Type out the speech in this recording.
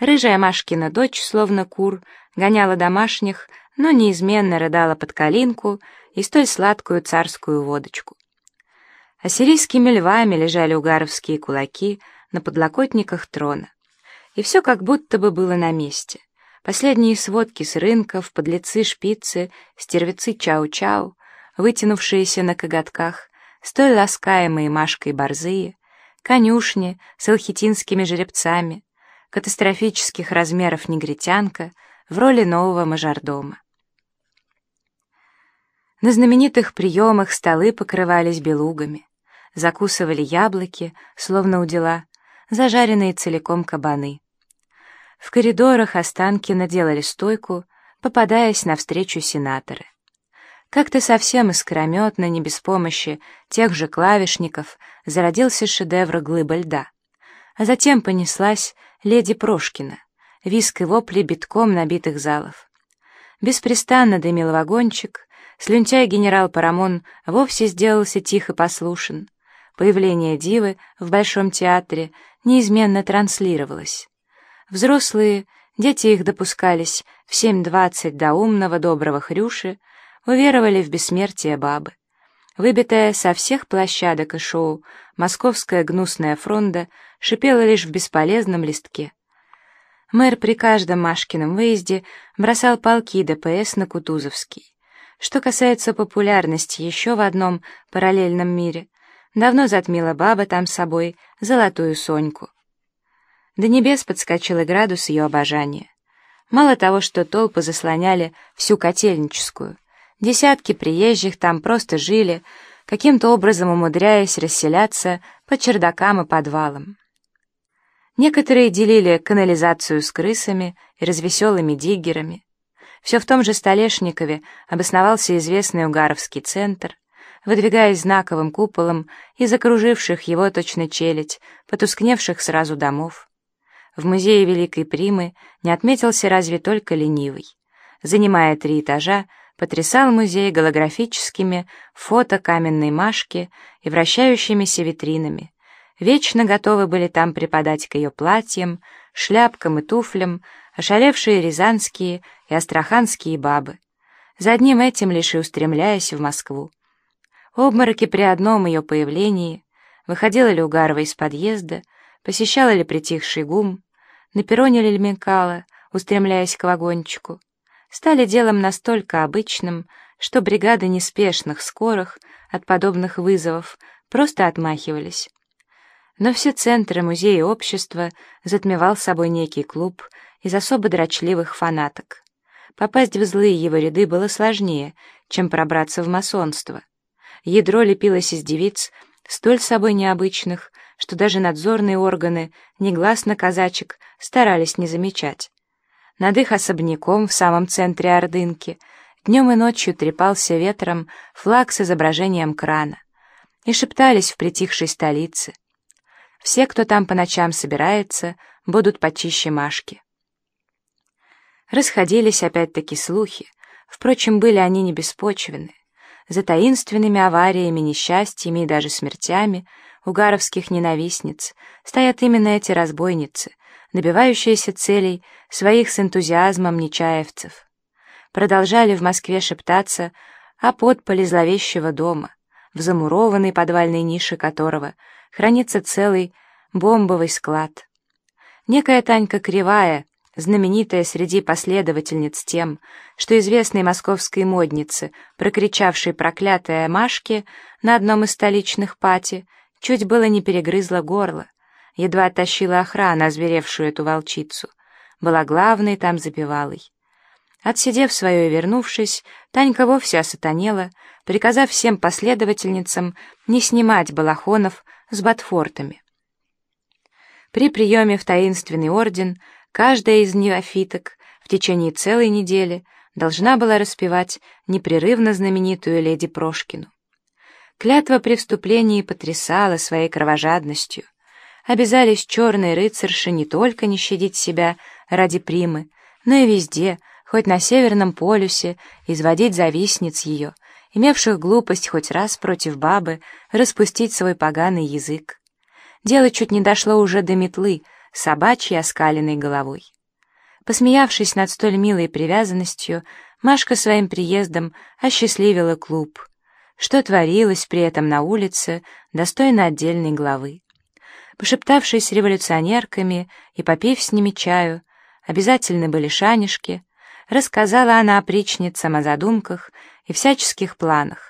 Рыжая Машкина дочь, словно кур, гоняла домашних, но неизменно рыдала под калинку и столь сладкую царскую водочку. Ассирийскими львами лежали угаровские кулаки на подлокотниках трона. И все как будто бы было на месте. Последние сводки с рынков, подлецы-шпицы, стервецы чау-чау, вытянувшиеся на коготках, столь ласкаемые Машкой борзые, конюшни с алхитинскими жеребцами, катастрофических размеров негритянка в роли нового мажордома. На знаменитых приемах столы покрывались белугами, закусывали яблоки, словно у дела, зажаренные целиком кабаны. В коридорах Останкина делали стойку, попадаясь навстречу сенаторы. Как-то совсем искрометно, не без помощи тех же клавишников, зародился шедевр «Глыба льда». А затем понеслась леди Прошкина, виск и вопли битком набитых залов. Беспрестанно дымил вагончик, слюнтяй генерал Парамон вовсе сделался тихо послушен. Появление дивы в Большом театре неизменно транслировалось. Взрослые, дети их допускались в семь двадцать до умного доброго хрюши, уверовали в бессмертие бабы. Выбитая со всех площадок и шоу, московская гнусная фронда шипела лишь в бесполезном листке. Мэр при каждом Машкином выезде бросал полки ДПС на Кутузовский. Что касается популярности еще в одном параллельном мире, давно затмила баба там собой золотую Соньку. До небес подскочил и градус ее обожания. Мало того, что толпы заслоняли всю котельническую, десятки приезжих там просто жили, каким-то образом умудряясь расселяться по чердакам и подвалам. Некоторые делили канализацию с крысами и развеселыми диггерами. Все в том же Столешникове обосновался известный Угаровский центр, выдвигаясь знаковым куполом из окруживших его точно челядь, потускневших сразу домов. В музее Великой Примы не отметился разве только ленивый. Занимая три этажа, потрясал музей голографическими фото каменной Машки и вращающимися витринами. Вечно готовы были там преподать к ее платьям, шляпкам и туфлям ошалевшие рязанские и астраханские бабы, за одним этим лишь и устремляясь в Москву. Обмороки при одном ее появлении, выходила ли Угарова из подъезда, посещала ли притихший гум, на перроне Лельмекала, устремляясь к вагончику, стали делом настолько обычным, что бригады неспешных, скорых от подобных вызовов просто отмахивались. Но все центры музея общества затмевал собой некий клуб из особо дрочливых фанаток. Попасть в злые его ряды было сложнее, чем пробраться в масонство. Ядро лепилось из девиц, столь собой необычных, что даже надзорные органы, негласно казачек, старались не замечать. Над их особняком в самом центре Ордынки днем и ночью трепался ветром флаг с изображением крана. И шептались в притихшей столице. Все, кто там по ночам собирается, будут почище Машки. Расходились опять-таки слухи, впрочем, были они не беспочвенны. За таинственными авариями, несчастьями и даже смертями угаровских ненавистниц стоят именно эти разбойницы, добивающиеся целей своих с энтузиазмом нечаевцев. Продолжали в Москве шептаться о подполе зловещего дома, в замурованной подвальной нише которого хранится целый бомбовый склад. Некая Танька Кривая, знаменитая среди последовательниц тем, что известной московской моднице, прокричавшей проклятая Машке на одном из столичных пати, чуть было не перегрызла горло, едва оттащила охрана, озверевшую эту волчицу, была главной там запевалой. Отсидев свое и вернувшись, Танька вовсе осатанела, приказав всем последовательницам не снимать балахонов с ботфортами. При приеме в таинственный орден каждая из неофиток в течение целой недели должна была распевать непрерывно знаменитую леди Прошкину. Клятва при вступлении потрясала своей кровожадностью — обязались черные рыцарши не только не щадить себя ради примы, но и везде, хоть на Северном полюсе, изводить завистниц ее, имевших глупость хоть раз против бабы распустить свой поганый язык. Дело чуть не дошло уже до метлы, собачьей оскаленной головой. Посмеявшись над столь милой привязанностью, Машка своим приездом осчастливила клуб. Что творилось при этом на улице, достойно отдельной главы. Пошептавшись революционерками и попив с ними чаю, обязательны были шанишки, рассказала она опричницам о задумках и всяческих планах,